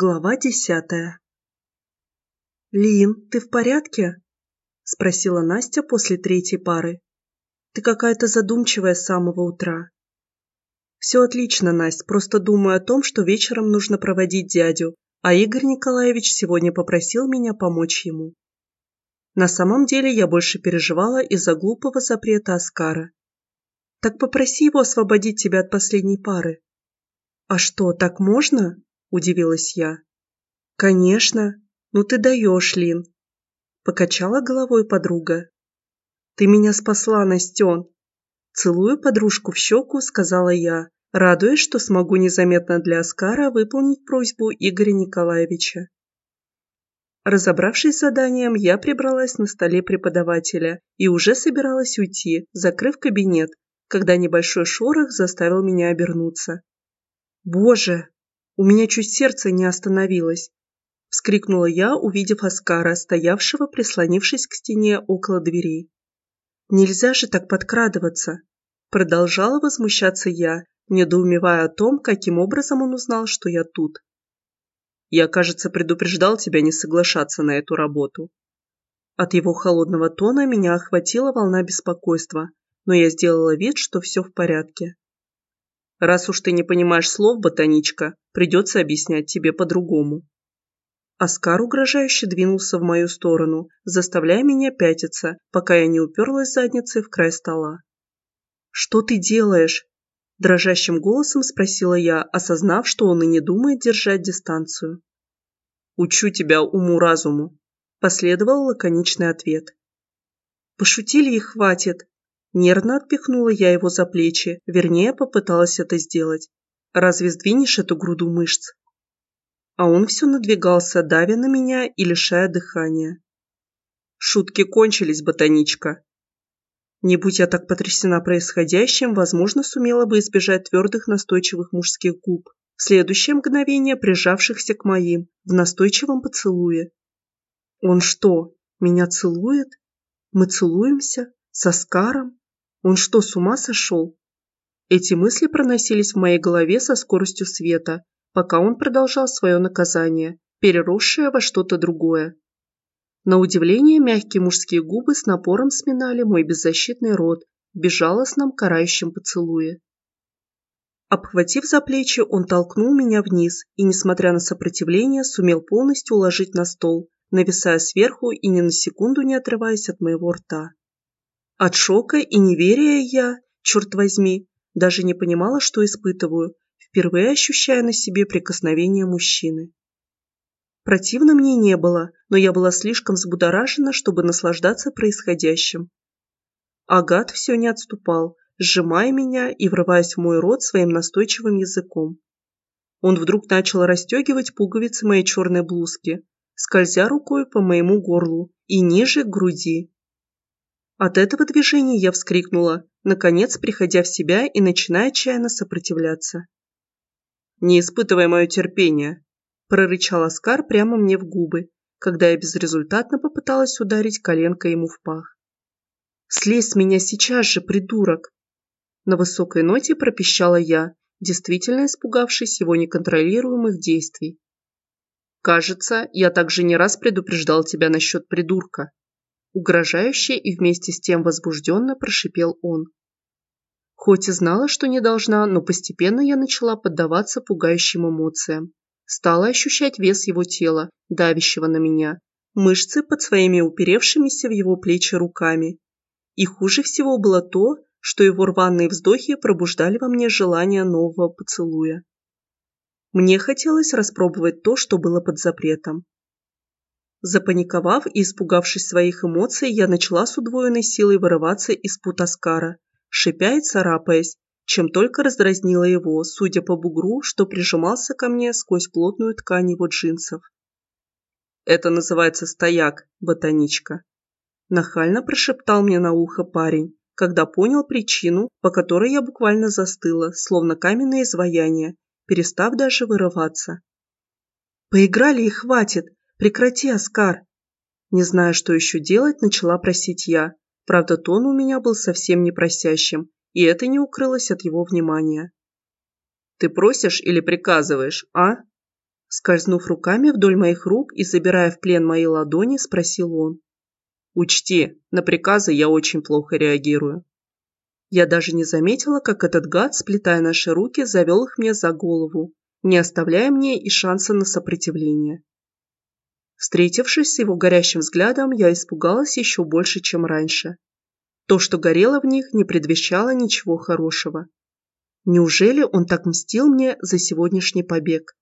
Глава десятая «Лин, ты в порядке?» – спросила Настя после третьей пары. «Ты какая-то задумчивая с самого утра». «Все отлично, Настя, просто думаю о том, что вечером нужно проводить дядю, а Игорь Николаевич сегодня попросил меня помочь ему». На самом деле я больше переживала из-за глупого запрета Оскара. «Так попроси его освободить тебя от последней пары». «А что, так можно?» – удивилась я. «Конечно. Ну ты даешь, Лин». Покачала головой подруга. «Ты меня спасла, Настен!» Целую подружку в щеку, сказала я, радуясь, что смогу незаметно для Оскара выполнить просьбу Игоря Николаевича. Разобравшись с заданием, я прибралась на столе преподавателя и уже собиралась уйти, закрыв кабинет, когда небольшой шорох заставил меня обернуться. «Боже, у меня чуть сердце не остановилось!» – вскрикнула я, увидев Оскара, стоявшего, прислонившись к стене около дверей. «Нельзя же так подкрадываться!» – продолжала возмущаться я, недоумевая о том, каким образом он узнал, что я тут. «Я, кажется, предупреждал тебя не соглашаться на эту работу». От его холодного тона меня охватила волна беспокойства, но я сделала вид, что все в порядке. Раз уж ты не понимаешь слов, ботаничка, придется объяснять тебе по-другому. Оскар угрожающе двинулся в мою сторону, заставляя меня пятиться, пока я не уперлась задницей в край стола. «Что ты делаешь?» – дрожащим голосом спросила я, осознав, что он и не думает держать дистанцию. «Учу тебя уму-разуму», – последовал лаконичный ответ. «Пошутили и хватит», Нервно отпихнула я его за плечи, вернее, попыталась это сделать. «Разве сдвинешь эту груду мышц?» А он все надвигался, давя на меня и лишая дыхания. Шутки кончились, ботаничка. Не будь я так потрясена происходящим, возможно, сумела бы избежать твердых настойчивых мужских губ, в следующее мгновение прижавшихся к моим, в настойчивом поцелуе. Он что, меня целует? Мы целуемся? Со Скаром? Он что, с ума сошел? Эти мысли проносились в моей голове со скоростью света, пока он продолжал свое наказание, переросшее во что-то другое. На удивление мягкие мужские губы с напором сминали мой беззащитный рот в безжалостном карающем поцелуе. Обхватив за плечи, он толкнул меня вниз и, несмотря на сопротивление, сумел полностью уложить на стол, нависая сверху и ни на секунду не отрываясь от моего рта. От шока и неверия я, черт возьми, даже не понимала, что испытываю, впервые ощущая на себе прикосновение мужчины. Противно мне не было, но я была слишком взбудоражена, чтобы наслаждаться происходящим. Агат все не отступал, сжимая меня и врываясь в мой рот своим настойчивым языком. Он вдруг начал расстегивать пуговицы моей черной блузки, скользя рукой по моему горлу и ниже к груди, от этого движения я вскрикнула, наконец приходя в себя и начиная отчаянно сопротивляться. «Не испытывай мое терпение», – прорычал Оскар прямо мне в губы, когда я безрезультатно попыталась ударить коленкой ему в пах. «Слезь с меня сейчас же, придурок!» На высокой ноте пропищала я, действительно испугавшись его неконтролируемых действий. «Кажется, я также не раз предупреждал тебя насчет придурка», Угрожающе и вместе с тем возбужденно прошипел он. Хоть и знала, что не должна, но постепенно я начала поддаваться пугающим эмоциям. Стала ощущать вес его тела, давящего на меня, мышцы под своими уперевшимися в его плечи руками. И хуже всего было то, что его рваные вздохи пробуждали во мне желание нового поцелуя. Мне хотелось распробовать то, что было под запретом. Запаниковав и испугавшись своих эмоций, я начала с удвоенной силой вырываться из пут Аскара, шипя и царапаясь, чем только раздразнила его, судя по бугру, что прижимался ко мне сквозь плотную ткань его джинсов. «Это называется стояк, ботаничка», – нахально прошептал мне на ухо парень, когда понял причину, по которой я буквально застыла, словно каменное изваяние, перестав даже вырываться. «Поиграли и хватит!» Прекрати, Оскар!» Не зная, что еще делать, начала просить я. Правда, тон у меня был совсем не и это не укрылось от его внимания. «Ты просишь или приказываешь, а?» Скользнув руками вдоль моих рук и забирая в плен мои ладони, спросил он. «Учти, на приказы я очень плохо реагирую». Я даже не заметила, как этот гад, сплетая наши руки, завел их мне за голову, не оставляя мне и шанса на сопротивление. Встретившись с его горящим взглядом, я испугалась еще больше, чем раньше. То, что горело в них, не предвещало ничего хорошего. Неужели он так мстил мне за сегодняшний побег?